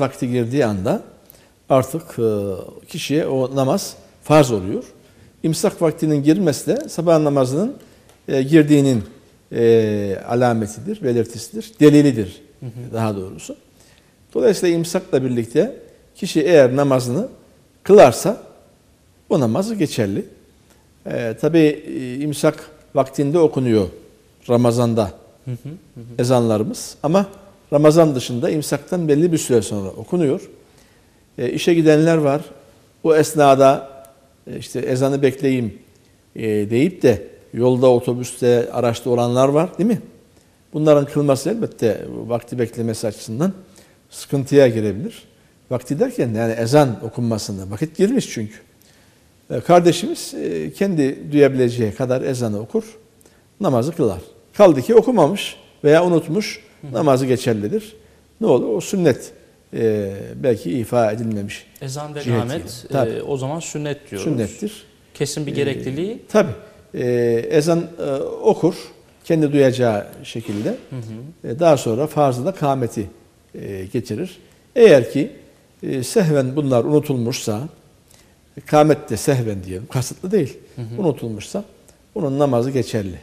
vakti girdiği anda artık e, kişiye o namaz farz oluyor. İmsak vaktinin girmesi de sabah namazının e, girdiğinin e, alametidir, belirtisidir, delilidir daha doğrusu. Dolayısıyla imsakla birlikte kişi eğer namazını kılarsa o namazı geçerli. E, Tabi imsak vaktinde okunuyor Ramazan'da ezanlarımız ama Ramazan dışında imsaktan belli bir süre sonra okunuyor. E, işe gidenler var. O esnada e, işte ezanı bekleyeyim e, deyip de yolda, otobüste, araçta olanlar var değil mi? Bunların kılması elbette vakti beklemesi açısından sıkıntıya girebilir. Vakti derken yani ezan okunmasında vakit girmiş çünkü. E, Kardeşimiz e, kendi duyabileceği kadar ezanı okur, namazı kılar. Kaldı ki okumamış veya unutmuş namazı geçerlidir. Ne olur? O sünnet e, belki ifa edilmemiş. Ezan ve Tabii. e, o zaman sünnet diyoruz. Sünnettir. Kesin bir gerekliliği. Tabi. ezan e, okur kendi duyacağı şekilde. E, daha sonra farzı da kâmeti e, getirir. Eğer ki e, sehven bunlar unutulmuşsa, kâmet de sehven diyelim, kasıtlı değil, unutulmuşsa onun namazı geçerli.